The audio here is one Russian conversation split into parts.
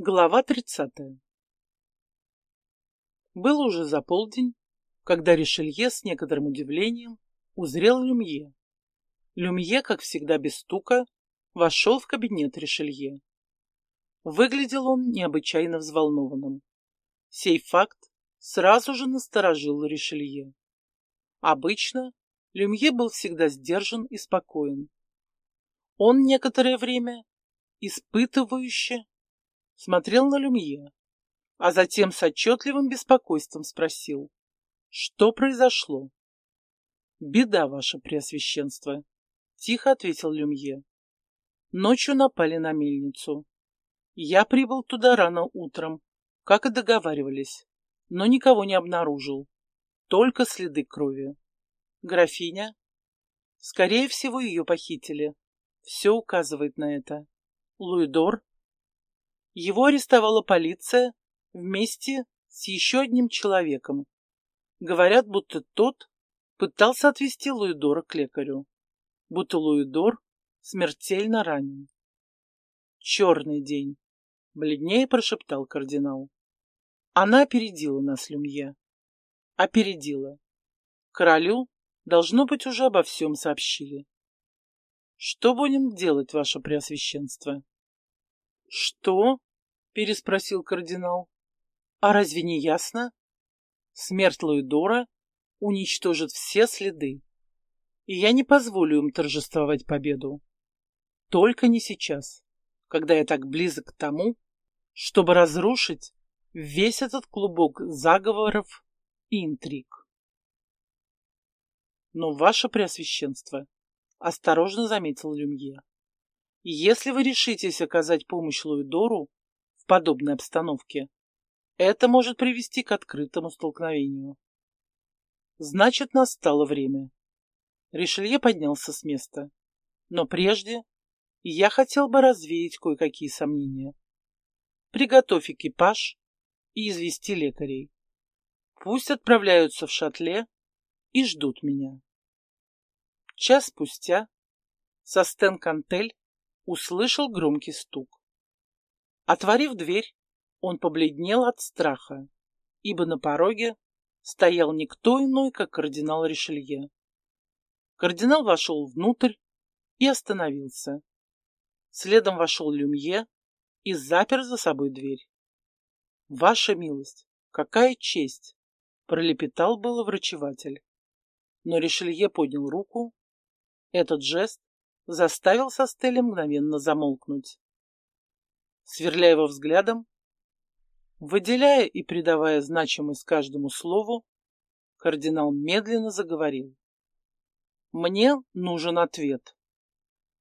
Глава тридцатая Был уже за полдень, когда Ришелье с некоторым удивлением узрел Люмье. Люмье, как всегда без стука, вошел в кабинет Ришелье. Выглядел он необычайно взволнованным. Сей факт сразу же насторожил Ришелье. Обычно Люмье был всегда сдержан и спокоен. Он некоторое время испытывающе смотрел на Люмье, а затем с отчетливым беспокойством спросил, что произошло. «Беда, ваше преосвященство», — тихо ответил Люмье. «Ночью напали на мельницу. Я прибыл туда рано утром, как и договаривались, но никого не обнаружил, только следы крови. Графиня? Скорее всего, ее похитили. Все указывает на это. Луидор его арестовала полиция вместе с еще одним человеком. Говорят, будто тот пытался отвезти Луидора к лекарю. Будто Луидор смертельно ранен. Черный день, бледнее прошептал кардинал. Она опередила нас, Люмье. Опередила. Королю, должно быть, уже обо всем сообщили. Что будем делать, ваше преосвященство? Что? переспросил кардинал. А разве не ясно? Смерть Луидора уничтожит все следы. И я не позволю им торжествовать победу. Только не сейчас, когда я так близок к тому, чтобы разрушить весь этот клубок заговоров и интриг. Но ваше преосвященство, осторожно заметил Люмье, если вы решитесь оказать помощь Луидору, подобной обстановке, это может привести к открытому столкновению. Значит, настало время. Ришелье поднялся с места. Но прежде я хотел бы развеять кое-какие сомнения. Приготовь экипаж и извести лекарей. Пусть отправляются в шатле и ждут меня. Час спустя Состен Кантель услышал громкий стук. Отворив дверь, он побледнел от страха, ибо на пороге стоял никто иной, как кардинал Ришелье. Кардинал вошел внутрь и остановился. Следом вошел Люмье и запер за собой дверь. «Ваша милость, какая честь!» — пролепетал было врачеватель. Но Ришелье поднял руку. Этот жест заставил Состеля мгновенно замолкнуть сверляя его взглядом, выделяя и придавая значимость каждому слову, кардинал медленно заговорил. «Мне нужен ответ.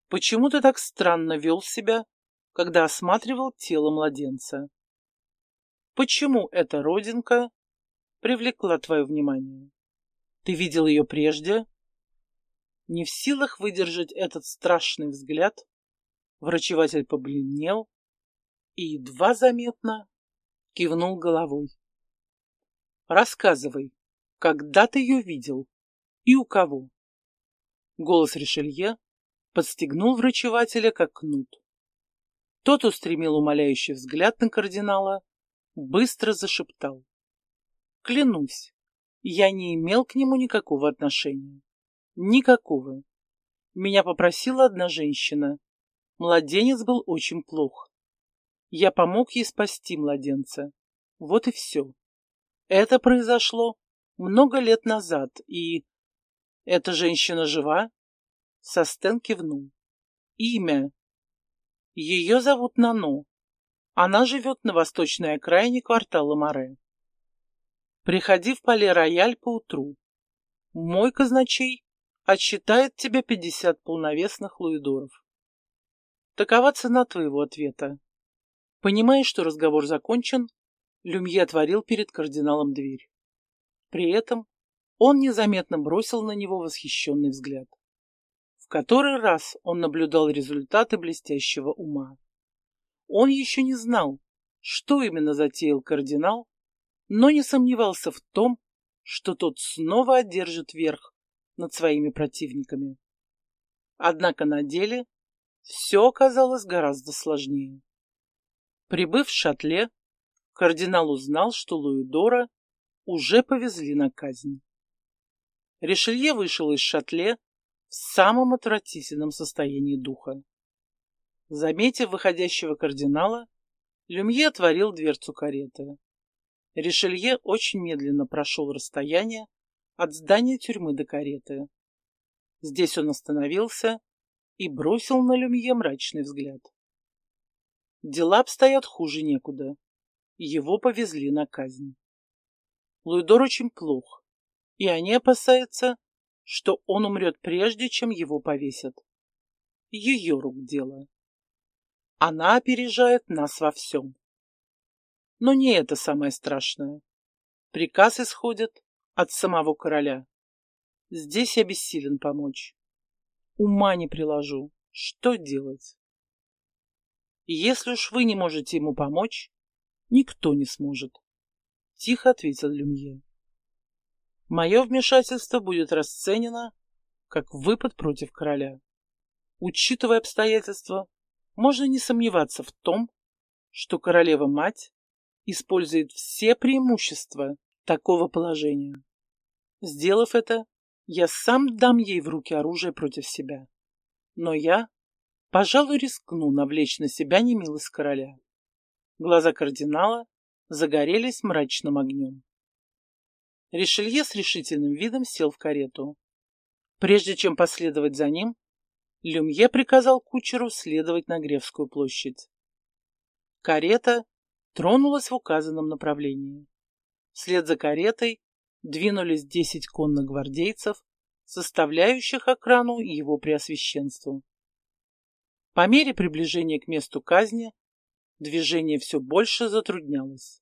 Почему ты так странно вел себя, когда осматривал тело младенца? Почему эта родинка привлекла твое внимание? Ты видел ее прежде?» Не в силах выдержать этот страшный взгляд, врачеватель побледнел и едва заметно кивнул головой. «Рассказывай, когда ты ее видел и у кого?» Голос Ришелье подстегнул врачевателя как кнут. Тот устремил умоляющий взгляд на кардинала, быстро зашептал. «Клянусь, я не имел к нему никакого отношения. Никакого. Меня попросила одна женщина. Младенец был очень плох. Я помог ей спасти младенца. Вот и все. Это произошло много лет назад, и... Эта женщина жива? Состен кивнул. Имя. Ее зовут Нано. Она живет на восточной окраине квартала Море. Приходи в Пале-Рояль поутру. Мой казначей отсчитает тебе пятьдесят полновесных луидоров. Такова цена твоего ответа. Понимая, что разговор закончен, Люмье отворил перед кардиналом дверь. При этом он незаметно бросил на него восхищенный взгляд. В который раз он наблюдал результаты блестящего ума. Он еще не знал, что именно затеял кардинал, но не сомневался в том, что тот снова одержит верх над своими противниками. Однако на деле все оказалось гораздо сложнее. Прибыв в шатле, кардинал узнал, что Луидора уже повезли на казнь. Ришелье вышел из шатле в самом отвратительном состоянии духа. Заметив выходящего кардинала, Люмье отворил дверцу кареты. Ришелье очень медленно прошел расстояние от здания тюрьмы до кареты. Здесь он остановился и бросил на Люмье мрачный взгляд. Дела обстоят хуже некуда. Его повезли на казнь. Луидор очень плох, и они опасаются, что он умрет прежде, чем его повесят. Ее рук дело. Она опережает нас во всем. Но не это самое страшное. Приказ исходит от самого короля. Здесь я бессилен помочь. Ума не приложу. Что делать? Если уж вы не можете ему помочь, никто не сможет. Тихо ответил Люмье. Мое вмешательство будет расценено как выпад против короля. Учитывая обстоятельства, можно не сомневаться в том, что королева-мать использует все преимущества такого положения. Сделав это, я сам дам ей в руки оружие против себя. Но я, пожалуй, рискну навлечь на себя немилость короля. Глаза кардинала загорелись мрачным огнем. Ришелье с решительным видом сел в карету. Прежде чем последовать за ним, Люмье приказал кучеру следовать на Гревскую площадь. Карета тронулась в указанном направлении. Вслед за каретой двинулись десять конногвардейцев, составляющих охрану его преосвященству. По мере приближения к месту казни движение все больше затруднялось.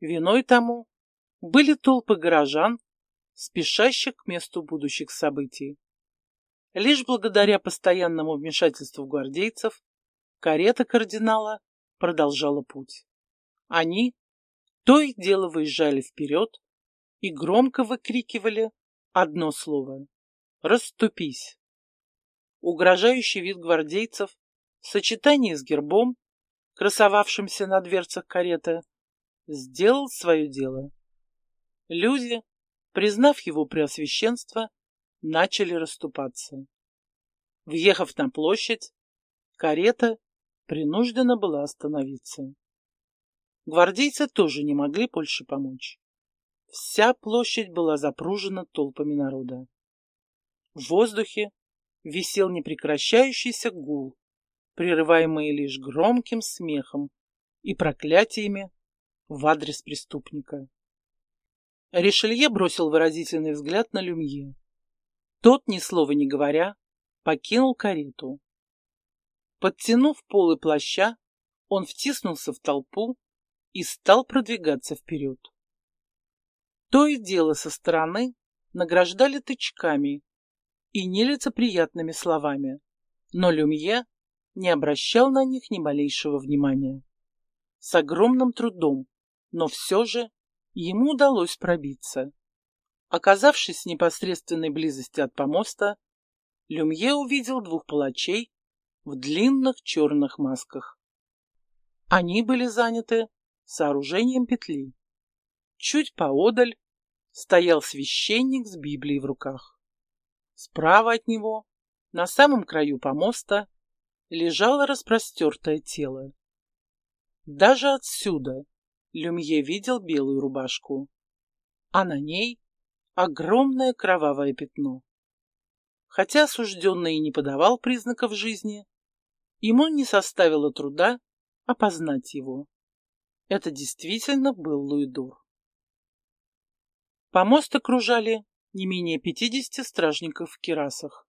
Виной тому были толпы горожан, спешащих к месту будущих событий. Лишь благодаря постоянному вмешательству гвардейцев карета кардинала продолжала путь. Они то и дело выезжали вперед и громко выкрикивали одно слово «Раступись!». Угрожающий вид гвардейцев в сочетании с гербом, красовавшимся на дверцах кареты, сделал свое дело. Люди, признав его преосвященство, начали расступаться. Въехав на площадь, карета принуждена была остановиться. Гвардейцы тоже не могли больше помочь. Вся площадь была запружена толпами народа. В воздухе висел непрекращающийся гул, прерываемый лишь громким смехом и проклятиями в адрес преступника. Ришелье бросил выразительный взгляд на Люмье. Тот, ни слова не говоря, покинул карету. Подтянув полы плаща, он втиснулся в толпу и стал продвигаться вперед. То и дело со стороны награждали тычками и нелицеприятными словами, но Люмье не обращал на них ни малейшего внимания. С огромным трудом, но все же ему удалось пробиться. Оказавшись в непосредственной близости от помоста, Люмье увидел двух палачей в длинных черных масках. Они были заняты сооружением петли. Чуть поодаль стоял священник с Библией в руках. Справа от него, на самом краю помоста, лежало распростертое тело. Даже отсюда Люмье видел белую рубашку, а на ней огромное кровавое пятно. Хотя осужденный и не подавал признаков жизни, ему не составило труда опознать его. Это действительно был Луидор. Помост окружали не менее пятидесяти стражников в кирасах.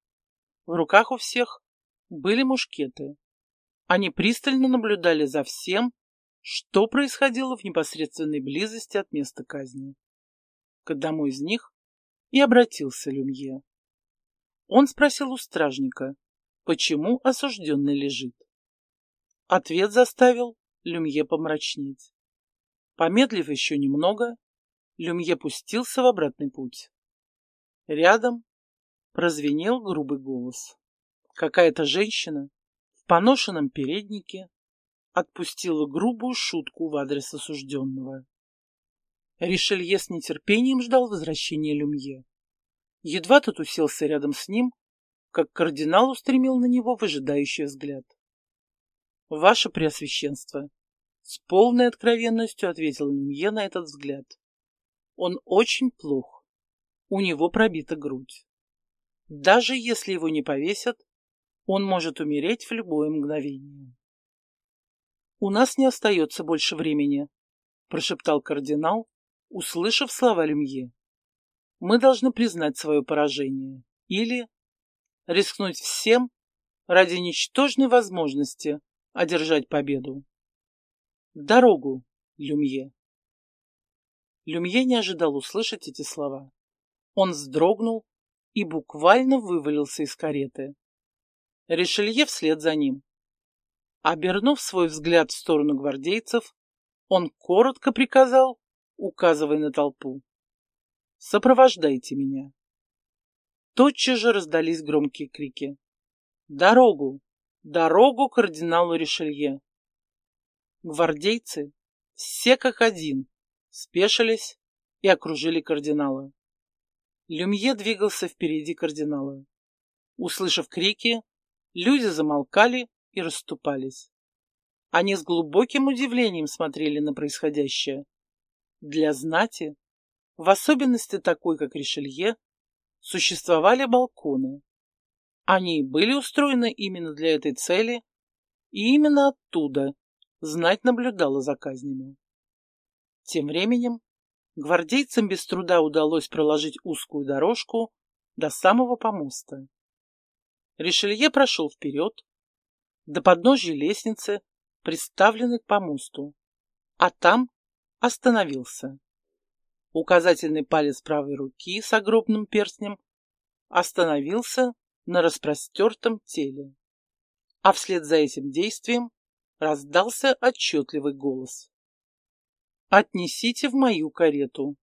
В руках у всех были мушкеты. Они пристально наблюдали за всем, что происходило в непосредственной близости от места казни. К одному из них и обратился Люмье. Он спросил у стражника, почему осужденный лежит. Ответ заставил Люмье помрачнеть. Помедлив еще немного, Люмье пустился в обратный путь. Рядом прозвенел грубый голос. Какая-то женщина в поношенном переднике отпустила грубую шутку в адрес осужденного. Ришелье с нетерпением ждал возвращения Люмье. Едва тот уселся рядом с ним, как кардинал устремил на него выжидающий взгляд. «Ваше Преосвященство!» С полной откровенностью ответил Люмье на этот взгляд. «Он очень плох. У него пробита грудь. Даже если его не повесят, он может умереть в любое мгновение». «У нас не остается больше времени», — прошептал кардинал, услышав слова Люмье. «Мы должны признать свое поражение или рискнуть всем ради ничтожной возможности одержать победу. Дорогу, Люмье!» Люмье не ожидал услышать эти слова. Он вздрогнул и буквально вывалился из кареты. Ришелье вслед за ним. Обернув свой взгляд в сторону гвардейцев, он коротко приказал, указывая на толпу. «Сопровождайте меня». Тотчас же раздались громкие крики. «Дорогу! Дорогу кардиналу Ришелье!» Гвардейцы, все как один, спешились и окружили кардинала. Люмье двигался впереди кардинала. Услышав крики, люди замолкали и расступались. Они с глубоким удивлением смотрели на происходящее. Для знати, в особенности такой, как Ришелье, существовали балконы. Они были устроены именно для этой цели, и именно оттуда знать наблюдала за казнями. Тем временем гвардейцам без труда удалось проложить узкую дорожку до самого помоста. Ришелье прошел вперед, до подножья лестницы, приставленной к помосту, а там остановился. Указательный палец правой руки с огромным перстнем остановился на распростертом теле, а вслед за этим действием раздался отчетливый голос. «Отнесите в мою карету!»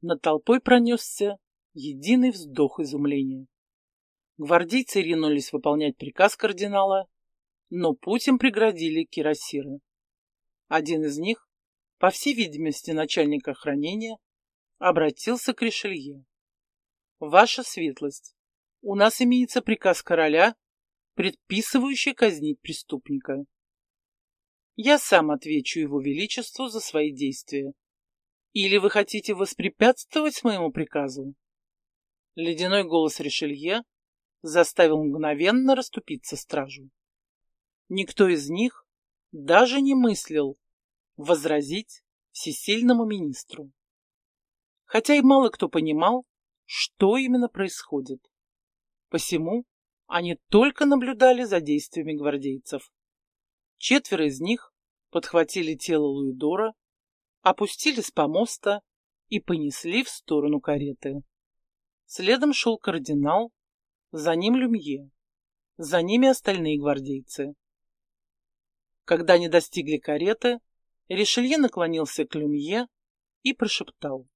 Над толпой пронесся единый вздох изумления. Гвардейцы ринулись выполнять приказ кардинала, но путь им преградили кирасиры. Один из них, по всей видимости начальник охранения, обратился к Ришелье. «Ваша светлость, у нас имеется приказ короля, предписывающий казнить преступника. Я сам отвечу его величеству за свои действия. Или вы хотите воспрепятствовать моему приказу?» Ледяной голос Ришелье заставил мгновенно расступиться стражу. Никто из них даже не мыслил возразить всесильному министру. Хотя и мало кто понимал, что именно происходит. Посему они только наблюдали за действиями гвардейцев. Четверо из них подхватили тело Луидора, опустили с помоста и понесли в сторону кареты. Следом шел кардинал, за ним Люмье, за ними остальные гвардейцы. Когда они достигли кареты, Ришелье наклонился к Люмье и прошептал.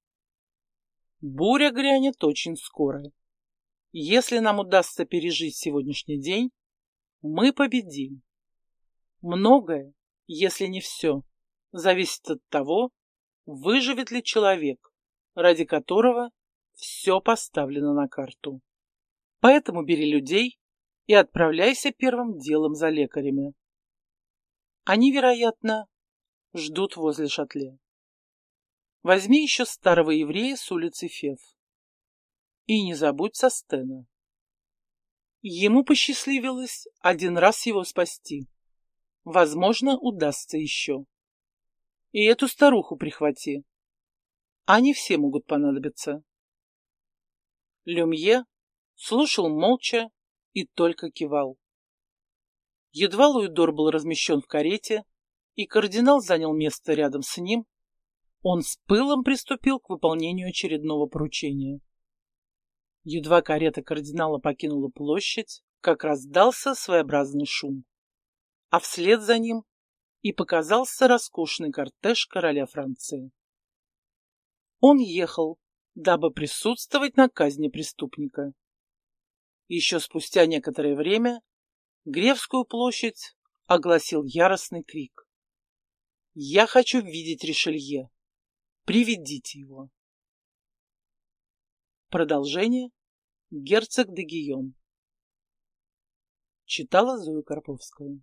«Буря грянет очень скоро. Если нам удастся пережить сегодняшний день, мы победим. Многое, если не все, зависит от того, выживет ли человек, ради которого все поставлено на карту. Поэтому бери людей и отправляйся первым делом за лекарями. Они, вероятно, ждут возле шатле. Возьми еще старого еврея с улицы Фев. И не забудь со Стена. Ему посчастливилось один раз его спасти. Возможно, удастся еще. И эту старуху прихвати. Они все могут понадобиться. Люмье слушал молча и только кивал. Едва Луидор был размещен в карете, и кардинал занял место рядом с ним, он с пылом приступил к выполнению очередного поручения. Едва карета кардинала покинула площадь, как раздался своеобразный шум. А вслед за ним и показался роскошный кортеж короля Франции. Он ехал, дабы присутствовать на казни преступника. Еще спустя некоторое время Гревскую площадь огласил яростный крик. «Я хочу видеть Ришелье! Приведите его!» Продолжение Герцог де Гийом Читала Зоя Карповская